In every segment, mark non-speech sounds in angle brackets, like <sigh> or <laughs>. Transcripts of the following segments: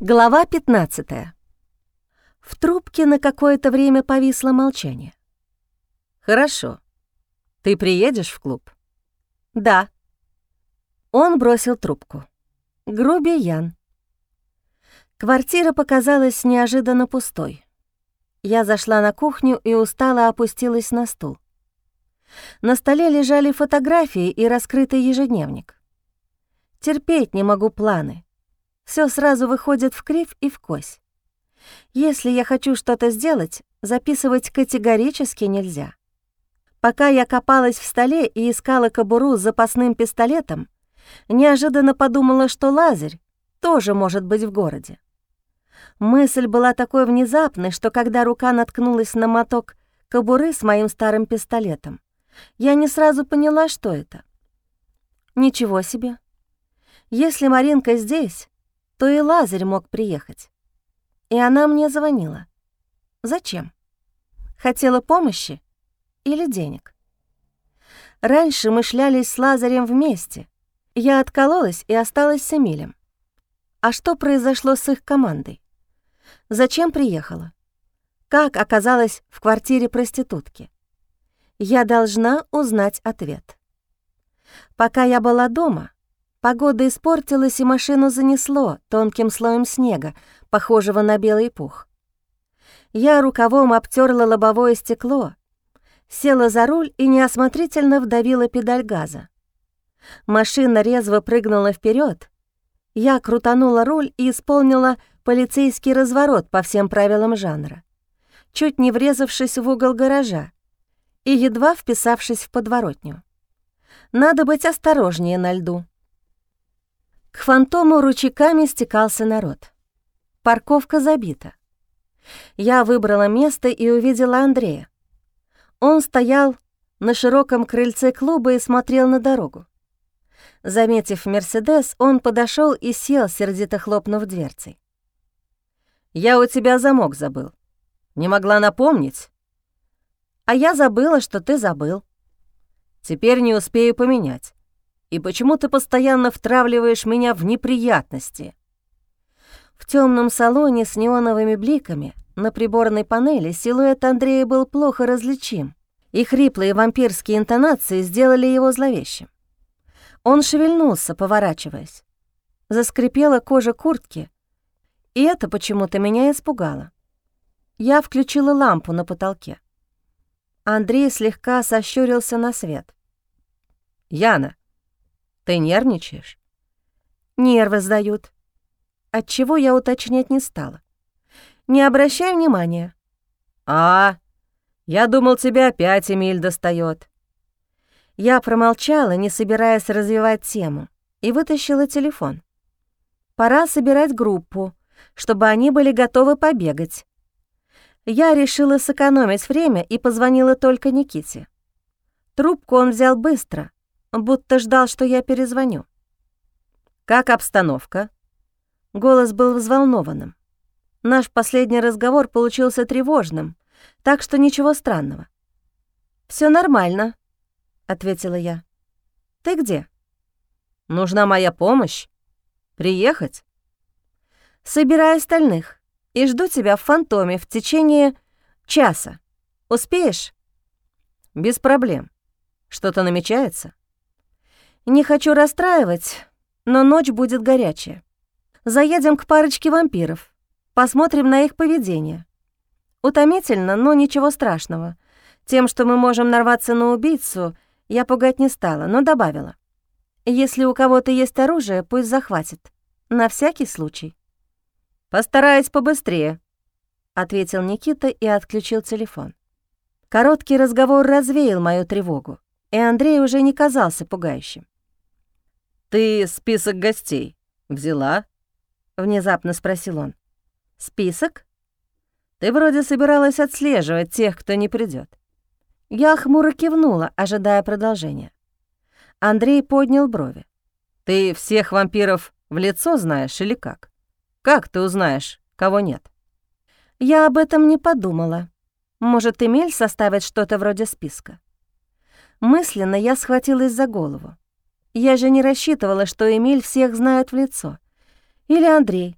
Глава 15. В трубке на какое-то время повисло молчание. «Хорошо. Ты приедешь в клуб?» «Да». Он бросил трубку. Грубиян. Квартира показалась неожиданно пустой. Я зашла на кухню и устало опустилась на стул. На столе лежали фотографии и раскрытый ежедневник. Терпеть не могу планы — все сразу выходит в кривь и в кось. Если я хочу что-то сделать, записывать категорически нельзя. Пока я копалась в столе и искала кобуру с запасным пистолетом, неожиданно подумала, что Лазарь тоже может быть в городе. Мысль была такой внезапной, что когда рука наткнулась на моток кобуры с моим старым пистолетом, я не сразу поняла, что это. Ничего себе. Если Маринка здесь, то и Лазарь мог приехать. И она мне звонила. Зачем? Хотела помощи или денег? Раньше мы шлялись с Лазарем вместе. Я откололась и осталась с Эмилем. А что произошло с их командой? Зачем приехала? Как оказалась в квартире проститутки? Я должна узнать ответ. Пока я была дома, Погода испортилась, и машину занесло тонким слоем снега, похожего на белый пух. Я рукавом обтерла лобовое стекло, села за руль и неосмотрительно вдавила педаль газа. Машина резво прыгнула вперед. Я крутанула руль и исполнила полицейский разворот по всем правилам жанра, чуть не врезавшись в угол гаража и едва вписавшись в подворотню. Надо быть осторожнее на льду. К фантому ручейками стекался народ. Парковка забита. Я выбрала место и увидела Андрея. Он стоял на широком крыльце клуба и смотрел на дорогу. Заметив «Мерседес», он подошел и сел, сердито хлопнув дверцей. «Я у тебя замок забыл. Не могла напомнить?» «А я забыла, что ты забыл». «Теперь не успею поменять. И почему ты постоянно втравливаешь меня в неприятности?» В темном салоне с неоновыми бликами на приборной панели силуэт Андрея был плохо различим, и хриплые вампирские интонации сделали его зловещим. Он шевельнулся, поворачиваясь. Заскрипела кожа куртки, и это почему-то меня испугало. Я включила лампу на потолке. Андрей слегка сощурился на свет. «Яна, ты нервничаешь? Нервы сдают. Отчего я уточнять не стала. Не обращай внимания. А, я думал, тебя опять Эмиль достает. Я промолчала, не собираясь развивать тему, и вытащила телефон. Пора собирать группу, чтобы они были готовы побегать. Я решила сэкономить время и позвонила только Никите. Трубку он взял быстро, будто ждал, что я перезвоню. «Как обстановка?» Голос был взволнованным. Наш последний разговор получился тревожным, так что ничего странного. Все нормально», — ответила я. «Ты где?» «Нужна моя помощь? Приехать?» «Собираю остальных и жду тебя в «Фантоме» в течение часа. Успеешь?» «Без проблем. Что-то намечается?» Не хочу расстраивать, но ночь будет горячая. Заедем к парочке вампиров, посмотрим на их поведение. Утомительно, но ничего страшного. Тем, что мы можем нарваться на убийцу, я пугать не стала, но добавила. Если у кого-то есть оружие, пусть захватит. На всякий случай. «Постараюсь побыстрее», — ответил Никита и отключил телефон. Короткий разговор развеял мою тревогу, и Андрей уже не казался пугающим. «Ты список гостей взяла?» — внезапно спросил он. «Список?» «Ты вроде собиралась отслеживать тех, кто не придет. Я хмуро кивнула, ожидая продолжения. Андрей поднял брови. «Ты всех вампиров в лицо знаешь или как? Как ты узнаешь, кого нет?» «Я об этом не подумала. Может, Эмиль составит что-то вроде списка?» Мысленно я схватилась за голову. Я же не рассчитывала, что Эмиль всех знает в лицо. Или Андрей.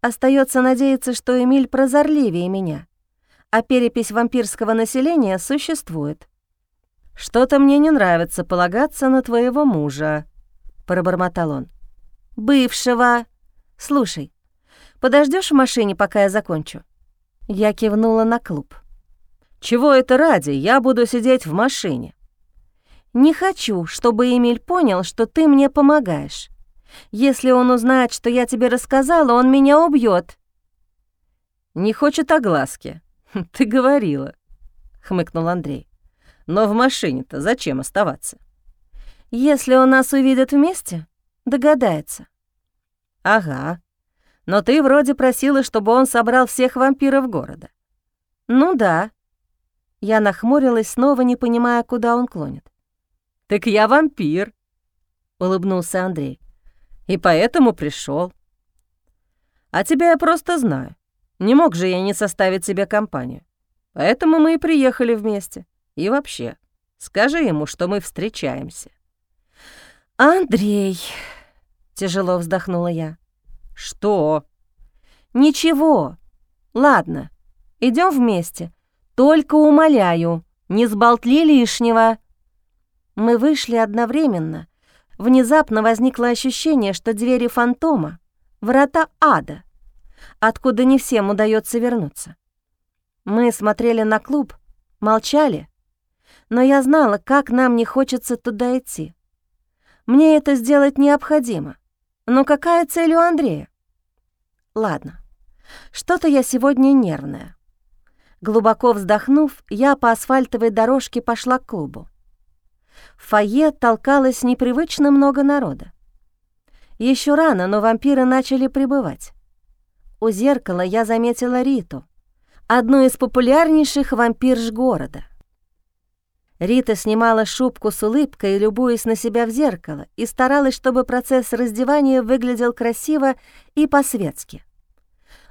Остается надеяться, что Эмиль прозорливее меня, а перепись вампирского населения существует. «Что-то мне не нравится полагаться на твоего мужа», — пробормотал он. «Бывшего. Слушай, подождешь в машине, пока я закончу?» Я кивнула на клуб. «Чего это ради? Я буду сидеть в машине». «Не хочу, чтобы Эмиль понял, что ты мне помогаешь. Если он узнает, что я тебе рассказала, он меня убьет. «Не хочет огласки. <laughs> Ты говорила», — хмыкнул Андрей. «Но в машине-то зачем оставаться?» «Если он нас увидит вместе, догадается». «Ага. Но ты вроде просила, чтобы он собрал всех вампиров города». «Ну да». Я нахмурилась, снова не понимая, куда он клонит. «Так я вампир», — улыбнулся Андрей и поэтому пришел. А тебя я просто знаю. Не мог же я не составить себе компанию. Поэтому мы и приехали вместе. И вообще, скажи ему, что мы встречаемся». «Андрей», — тяжело вздохнула я. «Что?» «Ничего. Ладно, идем вместе. Только умоляю, не сболтли лишнего». Мы вышли одновременно, Внезапно возникло ощущение, что двери фантома — врата ада, откуда не всем удается вернуться. Мы смотрели на клуб, молчали, но я знала, как нам не хочется туда идти. Мне это сделать необходимо. Но какая цель у Андрея? Ладно, что-то я сегодня нервная. Глубоко вздохнув, я по асфальтовой дорожке пошла к клубу. Фойе толкалось непривычно много народа. Еще рано, но вампиры начали прибывать. У зеркала я заметила Риту, одну из популярнейших вампирш города. Рита снимала шубку с улыбкой, любуясь на себя в зеркало, и старалась, чтобы процесс раздевания выглядел красиво и по-светски.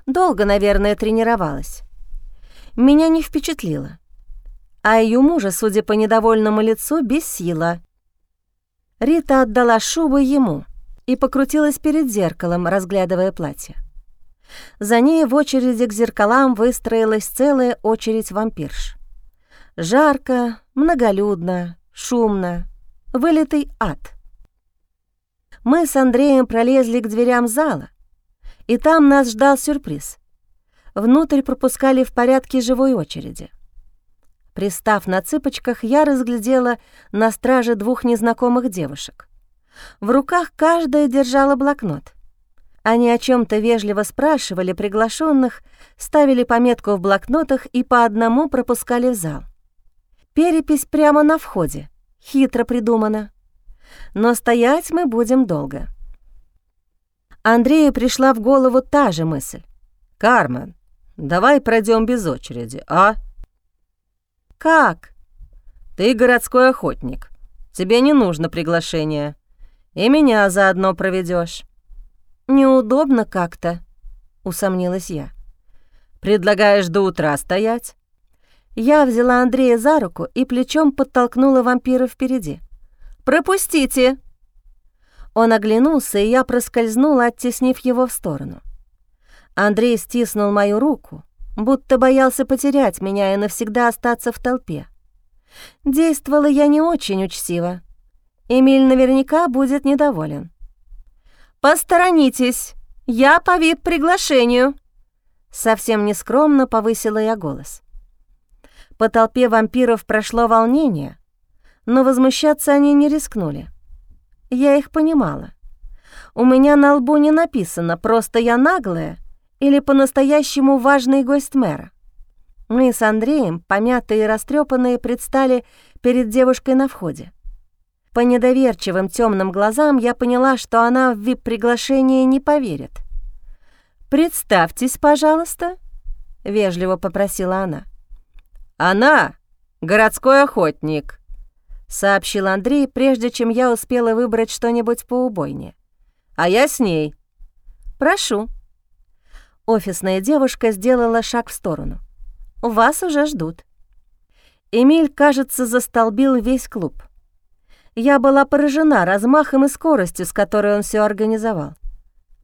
Долго, наверное, тренировалась. Меня не впечатлило а ее мужа, судя по недовольному лицу, бесила. Рита отдала шубу ему и покрутилась перед зеркалом, разглядывая платье. За ней в очереди к зеркалам выстроилась целая очередь вампирш. Жарко, многолюдно, шумно, вылитый ад. Мы с Андреем пролезли к дверям зала, и там нас ждал сюрприз. Внутрь пропускали в порядке живой очереди — Пристав на цыпочках, я разглядела на страже двух незнакомых девушек. В руках каждая держала блокнот. Они о чем то вежливо спрашивали приглашенных, ставили пометку в блокнотах и по одному пропускали в зал. Перепись прямо на входе. Хитро придумано. Но стоять мы будем долго. Андрею пришла в голову та же мысль. «Кармен, давай пройдем без очереди, а?» «Как?» «Ты городской охотник. Тебе не нужно приглашение. И меня заодно проведешь. «Неудобно как-то», — усомнилась я. «Предлагаешь до утра стоять?» Я взяла Андрея за руку и плечом подтолкнула вампира впереди. «Пропустите!» Он оглянулся, и я проскользнула, оттеснив его в сторону. Андрей стиснул мою руку, будто боялся потерять меня и навсегда остаться в толпе. Действовала я не очень учтиво. Эмиль наверняка будет недоволен. «Посторонитесь! Я по вип-приглашению!» Совсем нескромно повысила я голос. По толпе вампиров прошло волнение, но возмущаться они не рискнули. Я их понимала. У меня на лбу не написано, просто я наглая или по-настоящему важный гость мэра. Мы с Андреем, помятые и растрепанные, предстали перед девушкой на входе. По недоверчивым темным глазам я поняла, что она в вип-приглашение не поверит. «Представьтесь, пожалуйста», — вежливо попросила она. «Она — городской охотник», — сообщил Андрей, прежде чем я успела выбрать что-нибудь поубойнее. «А я с ней». «Прошу», Офисная девушка сделала шаг в сторону. «Вас уже ждут». Эмиль, кажется, застолбил весь клуб. Я была поражена размахом и скоростью, с которой он все организовал.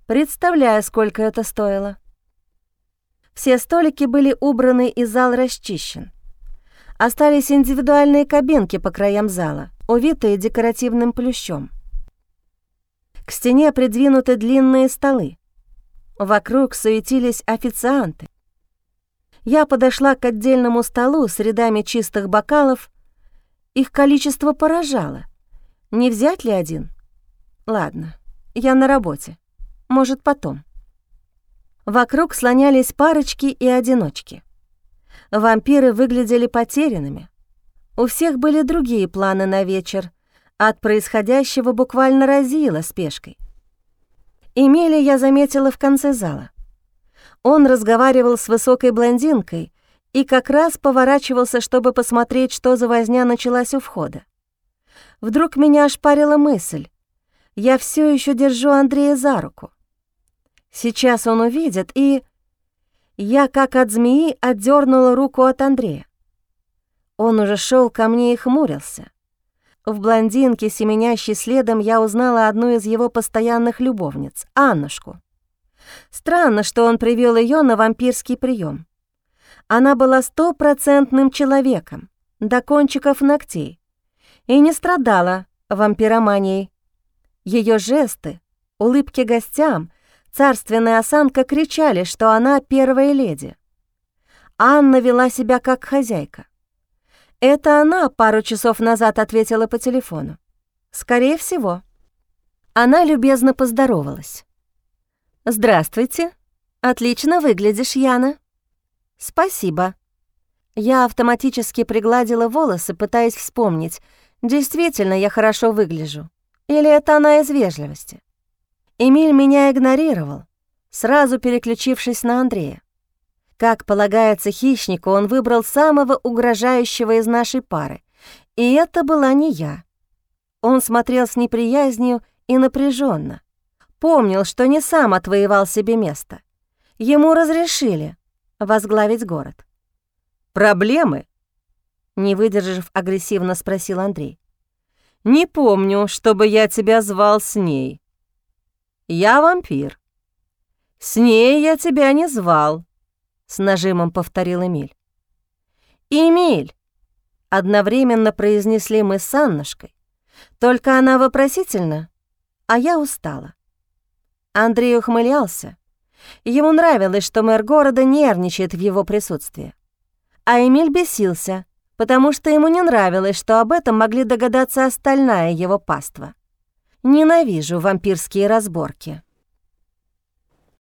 Представляю, сколько это стоило. Все столики были убраны и зал расчищен. Остались индивидуальные кабинки по краям зала, увитые декоративным плющом. К стене придвинуты длинные столы. Вокруг суетились официанты. Я подошла к отдельному столу с рядами чистых бокалов. Их количество поражало. Не взять ли один? Ладно, я на работе. Может, потом. Вокруг слонялись парочки и одиночки. Вампиры выглядели потерянными. У всех были другие планы на вечер. От происходящего буквально разило спешкой. Эмиля я заметила в конце зала. Он разговаривал с высокой блондинкой и как раз поворачивался, чтобы посмотреть, что за возня началась у входа. Вдруг меня ошпарила мысль. Я все еще держу Андрея за руку. Сейчас он увидит, и... Я, как от змеи, отдернула руку от Андрея. Он уже шел ко мне и хмурился. В блондинке, семенящей следом, я узнала одну из его постоянных любовниц, Аннушку. Странно, что он привел ее на вампирский прием. Она была стопроцентным человеком, до кончиков ногтей, и не страдала вампироманией. Ее жесты, улыбки гостям царственная осанка кричали, что она первая леди. Анна вела себя как хозяйка. Это она пару часов назад ответила по телефону. Скорее всего. Она любезно поздоровалась. «Здравствуйте. Отлично выглядишь, Яна». «Спасибо». Я автоматически пригладила волосы, пытаясь вспомнить, действительно я хорошо выгляжу. Или это она из вежливости? Эмиль меня игнорировал, сразу переключившись на Андрея. Как полагается хищнику, он выбрал самого угрожающего из нашей пары, и это была не я. Он смотрел с неприязнью и напряженно, помнил, что не сам отвоевал себе место. Ему разрешили возглавить город. «Проблемы?» Не выдержав, агрессивно спросил Андрей. «Не помню, чтобы я тебя звал с ней». Я вампир. С ней я тебя не звал, с нажимом повторил Эмиль. Эмиль, одновременно произнесли мы с Аннушкой. Только она вопросительно, а я устала. Андрей ухмылялся. Ему нравилось, что мэр города нервничает в его присутствии. А Эмиль бесился, потому что ему не нравилось, что об этом могли догадаться остальная его паства. Ненавижу вампирские разборки.